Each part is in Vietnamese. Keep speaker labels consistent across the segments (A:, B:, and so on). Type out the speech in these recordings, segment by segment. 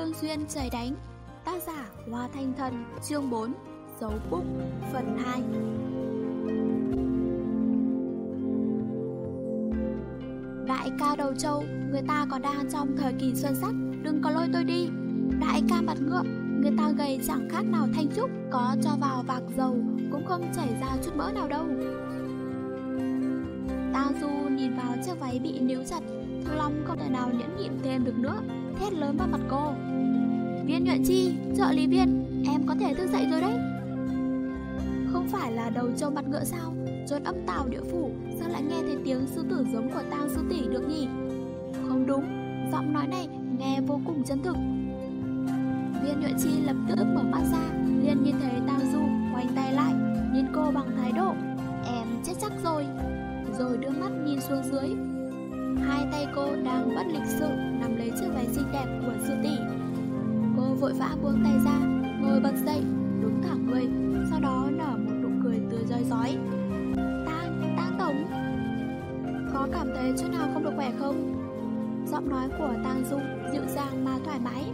A: Lương Duyên trời đánh, Tác giả Hoa Thanh Thần, Chương 4 Dấu Búc Phần 2 Đại ca đầu châu Người ta còn đang trong thời kỳ xuân sắc, Đừng có lôi tôi đi. Đại ca mặt ngựa Người ta gầy chẳng khác nào thanh trúc, Có cho vào vạc dầu, Cũng không chảy ra chút mỡ nào đâu. Tao Du nhìn vào chiếc váy bị níu chặt Thăng Long không thể nào nhẫn nhịn thêm được nữa, Thét lớn vào mặt cô. Viên nhuận chi, trợ lý viên Em có thể thức dậy rồi đấy. Không phải là đầu trâu mặt ngựa sao? Chốn âm tào địa phủ Sao lại nghe thấy tiếng sư tử giống của tang sư tỷ được nhỉ? Không đúng Giọng nói này nghe vô cùng chân thực. Viên nhuận chi lập tức mở mắt ra liền nhìn thấy tang du Quanh tay lại Nhìn cô bằng thái độ Em chết chắc rồi. Rồi đưa mắt nhìn xuống dưới. Hai tay cô đang bất lịch sự nắm lấy chiếc váy xinh đẹp của sư tỷ. Cô vội vã buông tay ra, ngồi bật dậy, đứng thẳng người, sau đó nở một nụ cười tươi rói rói. Tang, Tang tổng. Có cảm thấy chỗ nào không được khỏe không? Giọng nói của Tang Dung dịu dàng mà thoải mái.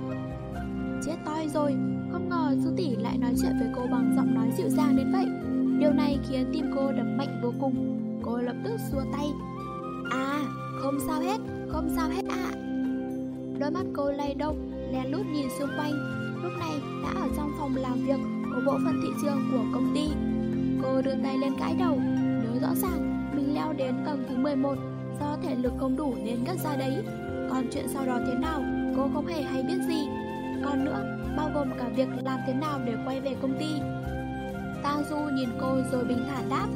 A: Chết toi rồi, không ngờ sư tỷ lại nói chuyện với cô bằng giọng nói dịu dàng đến vậy. Điều này khiến tim cô đập mạnh vô cùng. Cô lập tức xua tay. À, không sao hết, không sao hết ạ Đôi mắt cô lay động, lén lút nhìn xung quanh. Lúc này đã ở trong phòng làm việc của bộ phận thị trường của công ty. Cô đưa tay lên gãi đầu, Nhớ rõ ràng mình leo đến tầng thứ 11 Do thể lực không đủ nên ngất ra đấy. Còn chuyện sau đó thế nào, cô không hề hay biết gì. Còn nữa, bao gồm cả việc làm thế nào để quay về công ty. Tang Du nhìn cô rồi bình thản đáp.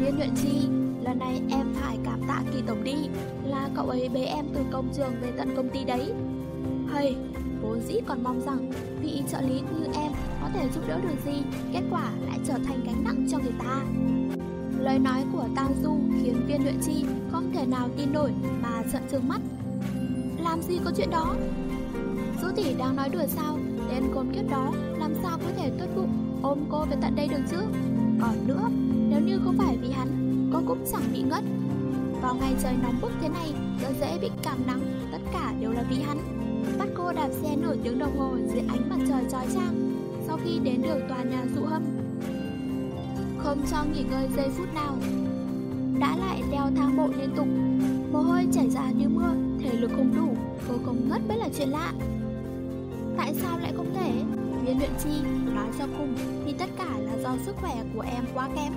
A: Viên nhuận chi, Lần này em phải cảm tạ kỳ tổng đi Là cậu ấy bế em từ công trường về tận công ty đấy. Hay, vốn dĩ còn mong rằng Vị trợ lý như em có thể giúp đỡ được gì Kết quả lại trở thành gánh nặng cho người ta. Lời nói của Tang Du khiến viên luyện chi không thể nào tin nổi mà giận trừng mắt. Làm gì có chuyện đó? Dũ tỷ đang nói đùa sao? Tên côn kiếp đó làm sao có thể tốt bụng ôm cô về tận đây được chứ? Còn nữa, nếu như không phải vì hắn cô cũng chẳng bị ngất. Vào ngày trời nóng bức thế này Rất dễ bị cảm nắng Tất cả đều là vì hắn. Bắt cô đạp xe nổi tiếng đồng hồ dưới ánh mặt trời chói chang. Sau khi đến được tòa nhà dụ hâm. Không cho nghỉ ngơi giây phút nào. Đã lại leo thang bộ liên tục. Mồ hôi chảy ra như mưa, Thể lực không đủ Cô không ngất mới là chuyện lạ. Tại sao lại không thể? Viên luyện chi Nói cho cùng Thì tất cả là do sức khỏe của em quá kém.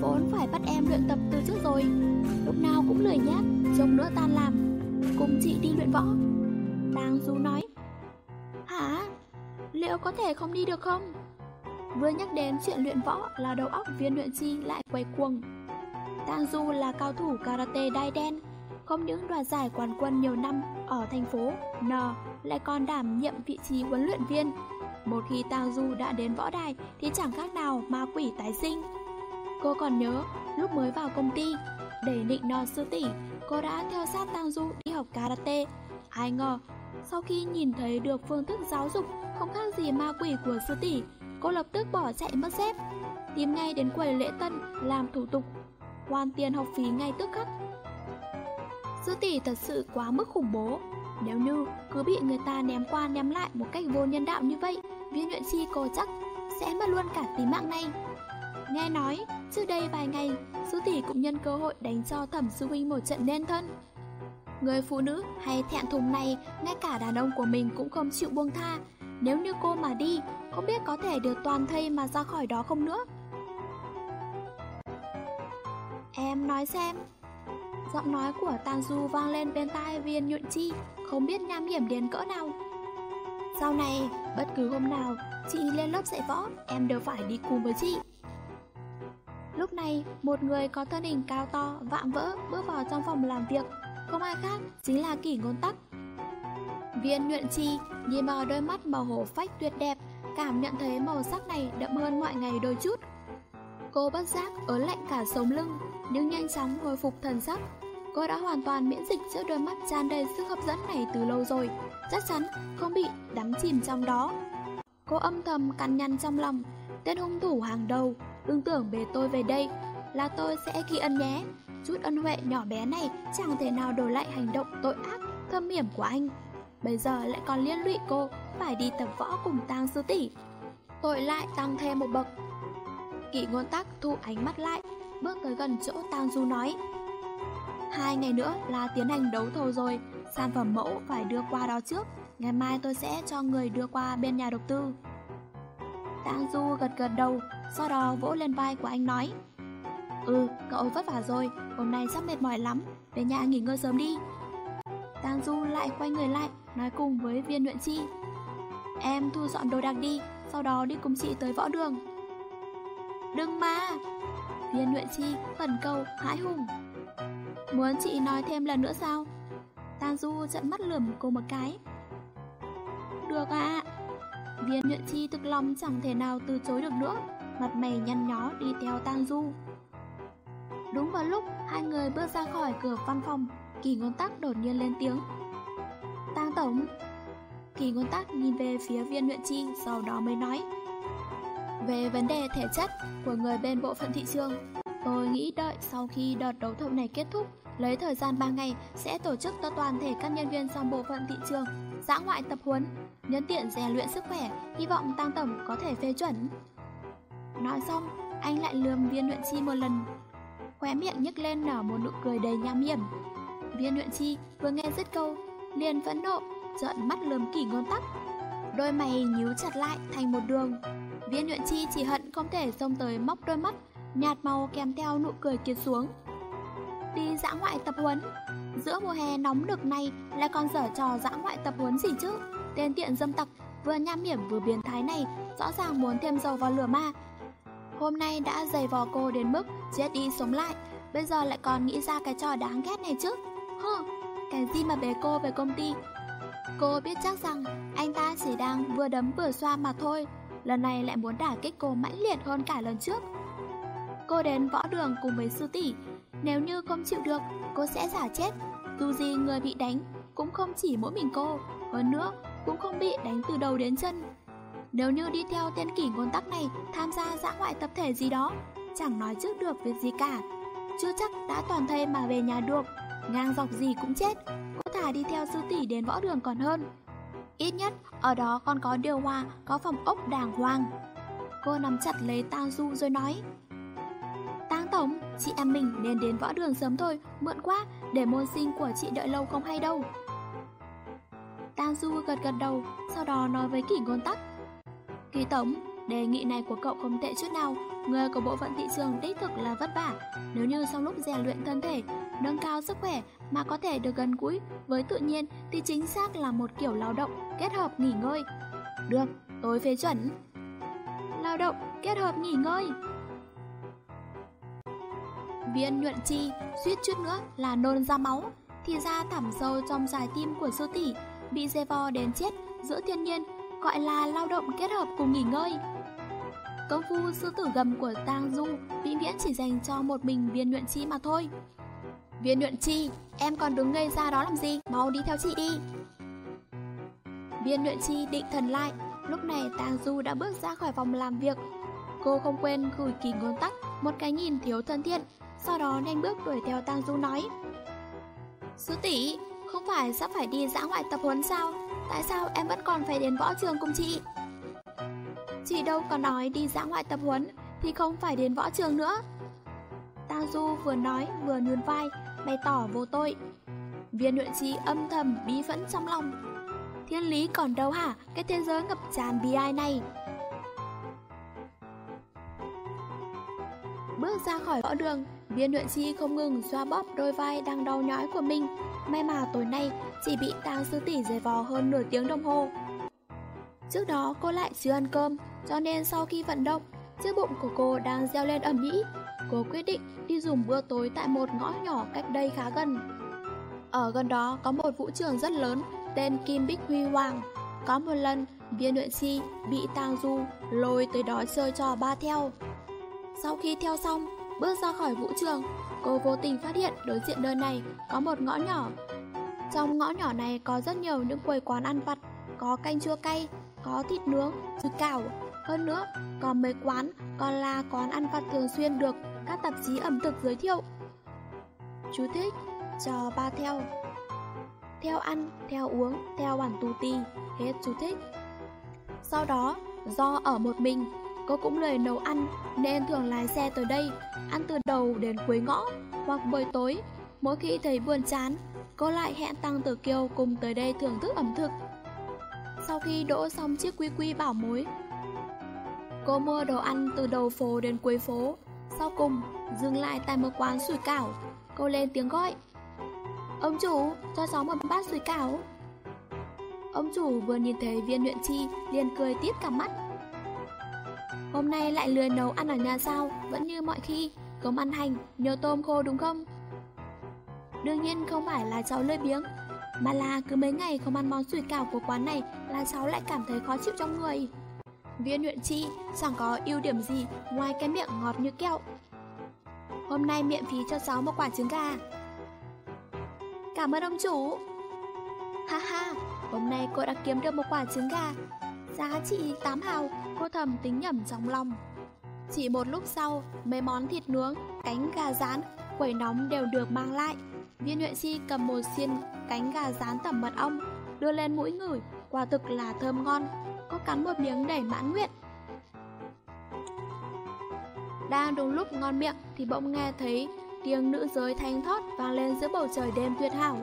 A: Vốn phải bắt em luyện tập từ trước rồi. Lúc nào cũng lười nhác Trông nữa tan làm. Cùng chị đi luyện võ. Tang Du nói Hả? Liệu có thể không đi được không? Vừa nhắc đến chuyện luyện võ là đầu óc viên luyện chi lại quay cuồng Tang Du là cao thủ karate đai đen Không những đoạt giải quán quân nhiều năm ở thành phố N lại còn đảm nhiệm vị trí huấn luyện viên Một khi Tang Du đã đến võ đài thì chẳng khác nào ma quỷ tái sinh Cô còn nhớ, lúc mới vào công ty, để định nọ sư tỷ, cô đã theo sát Tang Du đi học karate. Ai ngờ, sau khi nhìn thấy được phương thức giáo dục không khác gì ma quỷ của sư tỷ, cô lập tức bỏ chạy mất dép, tìm ngay đến quầy lễ tân làm thủ tục, hoàn tiền học phí ngay tức khắc. Sư tỷ thật sự quá mức khủng bố. Nếu như cứ bị người ta ném qua ném lại một cách vô nhân đạo như vậy, viên luyện chi cô chắc sẽ mất luôn cả tính mạng này. Nghe nói, trước đây vài ngày, sư tỷ cũng nhân cơ hội đánh cho thẩm sư huynh một trận nên thân. Người phụ nữ hay thẹn thùng này, ngay cả đàn ông của mình cũng không chịu buông tha. Nếu như cô mà đi, không biết có thể được toàn thây mà ra khỏi đó không nữa. Em nói xem. Giọng nói của Tàn Du vang lên bên tai viên nhuận chi, không biết nham hiểm đến cỡ nào. Sau này, bất cứ hôm nào, chị lên lớp dạy võ, em đều phải đi cùng với chị. Lúc này, một người có thân hình cao to, vạm vỡ bước vào trong phòng làm việc, không ai khác chính là kỷ ngôn tắc. Viên nhuận chi nhìn vào đôi mắt màu hổ phách tuyệt đẹp, cảm nhận thấy màu sắc này đậm hơn mọi ngày đôi chút. Cô bất giác ớn lạnh cả sống lưng, nhưng nhanh chóng hồi phục thần sắc. Cô đã hoàn toàn miễn dịch trước đôi mắt tràn đầy sức hấp dẫn này từ lâu rồi, chắc chắn không bị đắm chìm trong đó. Cô âm thầm cắn nhăn trong lòng, tên hung thủ hàng đầu đừng tưởng bề tôi về đây là tôi sẽ ghi ân nhé. Chút ân huệ nhỏ bé này chẳng thể nào đổi lại hành động tội ác, thâm hiểm của anh. bây giờ lại còn liên lụy cô phải đi tập võ cùng tang sư tỷ. Tội lại tăng thêm một bậc. Kỷ ngôn tắc thu ánh mắt lại, bước tới gần chỗ tang du nói. Hai ngày nữa là tiến hành đấu thầu rồi, sản phẩm mẫu phải đưa qua đó trước. Ngày mai tôi sẽ cho người đưa qua bên nhà đầu tư. Tang Du gật gật đầu, sau đó vỗ lên vai của anh nói. Ừ, cậu vất vả rồi, hôm nay sắp mệt mỏi lắm, về nhà nghỉ ngơi sớm đi. Tang Du lại quay người lại, nói cùng với viên luyện chi. Em thu dọn đồ đạc đi, sau đó đi cùng chị tới võ đường. Đừng mà! Viên luyện chi khẩn cầu hãi hùng. Muốn chị nói thêm lần nữa sao? Tang Du trận mắt lườm cô một cái. Được ạ. À. Viên luyện chi thực lòng chẳng thể nào từ chối được nữa, mặt mày nhăn nhó đi theo Tang Du. Đúng vào lúc hai người bước ra khỏi cửa văn phòng, Kỳ ngôn tắc đột nhiên lên tiếng. Tang tổng. Kỳ ngôn tắc nhìn về phía viên huyện chi, sau đó mới nói. Về vấn đề thể chất của người bên bộ phận thị trường, tôi nghĩ đợi sau khi đợt đấu thầu này kết thúc, lấy thời gian 3 ngày sẽ tổ chức cho toàn thể các nhân viên trong bộ phận thị trường dã ngoại tập huấn, nhân tiện rèn luyện sức khỏe, hy vọng Tăng Tổng có thể phê chuẩn. Nói xong, anh lại lườm viên luyện chi một lần. Khóe miệng nhếch lên nở một nụ cười đầy nham hiểm. Viên luyện chi vừa nghe dứt câu, liền phẫn nộ, trợn mắt lườm kỹ ngôn tắc. Đôi mày nhíu chặt lại thành một đường. Viên luyện chi chỉ hận không thể xông tới móc đôi mắt, nhạt màu kèm theo nụ cười kiệt xuống. Đi dã ngoại tập huấn, Giữa mùa hè nóng nực này lại còn dở trò dã ngoại tập huấn gì chứ Tên tiện dâm tặc vừa nham hiểm vừa biến thái này Rõ ràng muốn thêm dầu vào lửa ma Hôm nay đã dày vò cô đến mức chết đi sống lại. Bây giờ lại còn nghĩ ra cái trò đáng ghét này chứ? Hừ, cái gì mà bế cô về công ty? Cô biết chắc rằng anh ta chỉ đang vừa đấm vừa xoa mà thôi. Lần này lại muốn đả kích cô mãnh liệt hơn cả lần trước. Cô đến võ đường cùng với sư tỷ. Nếu như không chịu được, cô sẽ giả chết. Dù gì người bị đánh cũng không chỉ mỗi mình cô, hơn nữa cũng không bị đánh từ đầu đến chân. Nếu như đi theo tên kỷ ngôn tắc này tham gia dã ngoại tập thể gì đó, chẳng nói trước được việc gì cả. Chưa chắc đã toàn thây mà về nhà được, ngang dọc gì cũng chết, cô thả đi theo sư tỷ đến võ đường còn hơn. Ít nhất ở đó còn có điều hòa, có phòng ốc đàng hoàng. Cô nắm chặt lấy Tang Du rồi nói Tang Tổng, chị em mình nên đến võ đường sớm thôi, mượn quá, để môn sinh của chị đợi lâu không hay đâu. Tang Du gật gật đầu, sau đó nói với kỷ ngôn tắc. Kỳ Tổng, đề nghị này của cậu không tệ chút nào, người của bộ phận thị trường đích thực là vất vả. Nếu như sau lúc rèn luyện thân thể, nâng cao sức khỏe mà có thể được gần gũi với tự nhiên thì chính xác là một kiểu lao động kết hợp nghỉ ngơi. Được, tôi phê chuẩn. Lao động kết hợp nghỉ ngơi. Viên nhuận chi suýt chút nữa là nôn ra máu Thì ra thảm sâu trong trái tim của sư tỷ Bị dê vò đến chết giữa thiên nhiên Gọi là lao động kết hợp cùng nghỉ ngơi. Công phu sư tử gầm của Tang Du Vĩnh viễn chỉ dành cho một mình viên nhuận chi mà thôi. Viên nhuận chi, Em còn đứng ngây ra đó làm gì? Mau đi theo chị đi Viên nhuận chi định thần lại. Lúc này Tang Du đã bước ra khỏi phòng làm việc. Cô không quên gửi kỳ ngôn tắc, Một cái nhìn thiếu thân thiện, sau đó nhanh bước đuổi theo Tang Du nói. Sư tỷ, Không phải sắp phải đi dã ngoại tập huấn sao? Tại sao em vẫn còn phải đến võ trường cùng chị? Chị đâu có nói đi dã ngoại tập huấn, Thì không phải đến võ trường nữa. Tang Du vừa nói vừa nhún vai, Bày tỏ vô tội. Viên luyện trí âm thầm bí phẫn trong lòng. Thiên lý còn đâu hả? Cái thế giới ngập tràn bi ai này? Bước ra khỏi võ đường Viên luyện chi không ngừng xoa bóp đôi vai đang đau nhói của mình. May mà tối nay chỉ bị tang sư tỷ giày vò hơn nửa tiếng đồng hồ. Trước đó, cô lại chưa ăn cơm, Cho nên sau khi vận động, Chiếc bụng của cô đang reo lên ẩm ý Cô quyết định đi dùng bữa tối tại một ngõ nhỏ cách đây khá gần. Ở gần đó có một vũ trường rất lớn, Tên Kim Bích Huy Hoàng. Có một lần, viên luyện chi bị tang du lôi tới đó chơi trò ba theo. Sau khi theo xong Bước ra khỏi vũ trường, cô vô tình phát hiện đối diện nơi này có một ngõ nhỏ. Trong ngõ nhỏ này có rất nhiều những quầy quán ăn vặt, có canh chua cay, có thịt nướng, thịt cảo. Hơn nữa, còn mấy quán còn là quán ăn vặt thường xuyên được các tạp chí ẩm thực giới thiệu. Chú thích, cho ba theo. theo ăn, theo uống, theo bản tu ti, hết chú thích. Sau đó, do ở một mình, cô cũng lười nấu ăn nên thường lái xe tới đây, ăn từ đầu đến cuối ngõ, hoặc buổi tối, mỗi khi thấy buồn chán, cô lại hẹn Tăng Tử Kiều cùng tới đây thưởng thức ẩm thực. Sau khi đỗ xong chiếc quy quy bảo mối, cô mua đồ ăn từ đầu phố đến cuối phố, sau cùng dừng lại tại một quán sủi cảo, cô lên tiếng gọi. Ông chủ, cho cháu một bát sủi cảo. Ông chủ vừa nhìn thấy viên luyện chi liền cười tiết cả mắt. Hôm nay lại lười nấu ăn ở nhà sao, vẫn như mọi khi, cơm ăn hành, nhớ tôm khô đúng không? Đương nhiên không phải là cháu lười biếng, mà là cứ mấy ngày không ăn món sủi cảo của quán này là cháu lại cảm thấy khó chịu trong người. Viên luyện chi chẳng có ưu điểm gì ngoài cái miệng ngọt như kẹo. Hôm nay miễn phí cho cháu một quả trứng gà. Cảm ơn ông chủ. Ha ha, hôm nay cô đã kiếm được một quả trứng gà. Giá trị 8 hào, cô thầm tính nhẩm trong lòng. Chỉ một lúc sau, mấy món thịt nướng, cánh gà rán, quẩy nóng đều được mang lại. Viên huyện si cầm một xiên cánh gà rán tẩm mật ong, đưa lên mũi ngửi, quả thực là thơm ngon. Có cắn một miếng đầy mãn nguyện. Đang đúng lúc ngon miệng thì bỗng nghe thấy tiếng nữ giới thanh thoát vang lên giữa bầu trời đêm tuyệt hảo.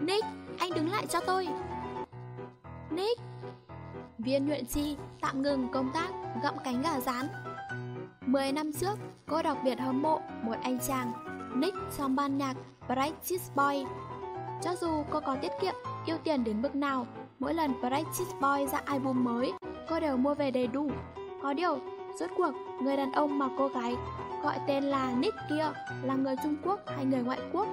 A: Nick, anh đứng lại cho tôi. Nick! Viên huyện chi tạm ngừng công tác gặm cánh gà rán. Mười năm trước, cô đặc biệt hâm mộ một anh chàng Nick trong ban nhạc Brightest Boy. Cho dù cô có tiết kiệm, yêu tiền đến mức nào, mỗi lần Brightest Boy ra album mới, cô đều mua về đầy đủ. Có điều, rốt cuộc, người đàn ông mà cô gái gọi tên là Nick kia là người Trung Quốc hay người ngoại quốc.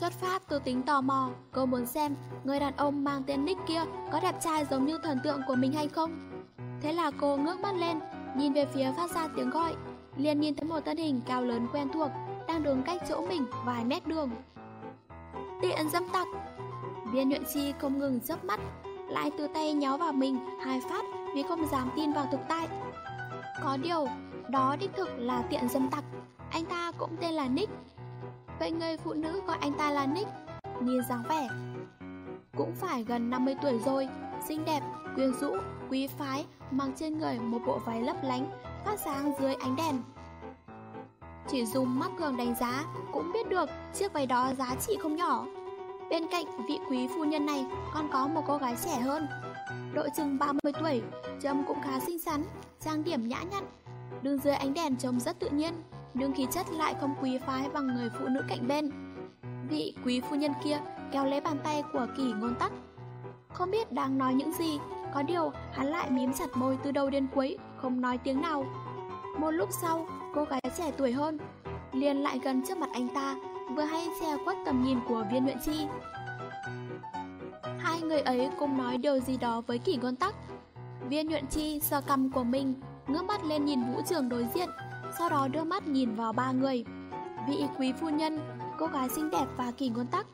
A: Xuất phát từ tính tò mò, cô muốn xem người đàn ông mang tên Nick kia có đẹp trai giống như thần tượng của mình hay không. Thế là cô ngước mắt lên, nhìn về phía phát ra tiếng gọi, liền nhìn thấy một thân hình cao lớn quen thuộc đang đứng cách chỗ mình vài mét đường. Tiện dâm tặc! Viên nhuận chi không ngừng dấp mắt, lại từ tay nhó vào mình hai phát vì không dám tin vào thực tại. Có điều, đó đích thực là tiện dâm tặc, anh ta cũng tên là Nick. Vậy người phụ nữ gọi anh ta là Nick, nhìn dáng vẻ. Cũng phải gần 50 tuổi rồi, xinh đẹp, quyến rũ, quý phái, mang trên người một bộ váy lấp lánh, phát sáng dưới ánh đèn. Chỉ dùng mắt thường đánh giá cũng biết được chiếc váy đó giá trị không nhỏ. Bên cạnh vị quý phu nhân này còn có một cô gái trẻ hơn. Độ chừng 30 tuổi, trông cũng khá xinh xắn, trang điểm nhã nhặn. Đường dưới ánh đèn trông rất tự nhiên, nhưng khí chất lại không quý phái bằng người phụ nữ cạnh bên. Vị quý phu nhân kia kéo lấy bàn tay của kỷ ngôn tắc. Không biết đang nói những gì, có điều hắn lại mím chặt môi từ đầu đến cuối, không nói tiếng nào. Một lúc sau, cô gái trẻ tuổi hơn, liền lại gần trước mặt anh ta, vừa hay che khuất tầm nhìn của viên huyện chi. Hai người ấy cùng nói điều gì đó với kỷ ngôn tắc. Viên huyện chi sờ cầm của mình, ngước mắt lên nhìn vũ trường đối diện, sau đó đưa mắt nhìn vào ba người. Vị quý phu nhân, cô gái xinh đẹp và kỳ ngôn tắc.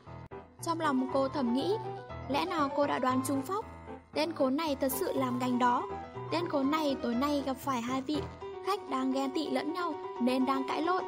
A: Trong lòng cô thầm nghĩ, lẽ nào cô đã đoán trúng phóc? Tên khốn này thật sự làm gành đó. Tên khốn này tối nay gặp phải hai vị khách đang ghen tị lẫn nhau nên đang cãi lộn.